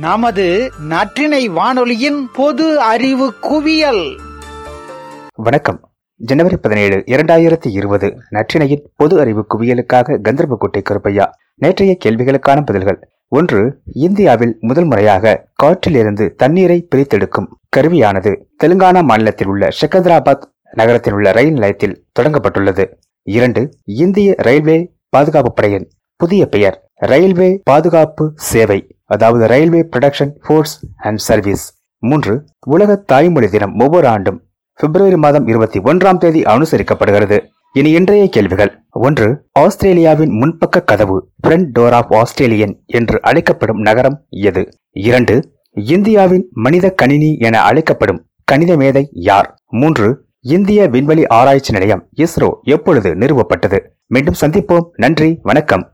நமது நற்றினை வானொலியின் பொது அறிவு குவியல். வணக்கம். ஜனவரி பதினேழு இரண்டாயிரத்தி இருபது நற்றினையின் பொது அறிவு குவியலுக்காக கந்தர்போட்டை கருப்பையா நேற்றைய கேள்விகளுக்கான பதில்கள். ஒன்று இந்தியாவில் முதல் முறையாக காற்றிலிருந்து தண்ணீரை பிரித்தெடுக்கும் கருவியானது தெலுங்கானா மாநிலத்தில் உள்ள செகந்திராபாத் நகரத்தில் உள்ள ரயில் நிலையத்தில் தொடங்கப்பட்டுள்ளது. இரண்டு இந்திய ரயில்வே பாதுகாப்பு படையின் புதிய பெயர் ரயில்வே பாதுகாப்பு சேவை. அதாவது railway production force and service மூன்று உலக தாய்மொழி தினம் ஒவ்வொரு ஆண்டும் பிப்ரவரி மாதம் இருபத்தி ஒன்றாம் தேதி அனுசரிக்கப்படுகிறது. இனி இன்றைய கேள்விகள். ஒன்று ஆஸ்திரேலியாவின் முன்பக்க கதவு ஃப்ரண்ட் டோர் ஆஃப் ஆஸ்திரேலியன் என்று அழைக்கப்படும் நகரம் எது? இரண்டு இந்தியாவின் மனித கணினி என அழைக்கப்படும் கணித மேதை யார்? மூன்று இந்திய விண்வெளி ஆராய்ச்சி நிலையம் இஸ்ரோ எப்பொழுது நிறுவப்பட்டது? மீண்டும் சந்திப்போம். நன்றி வணக்கம்.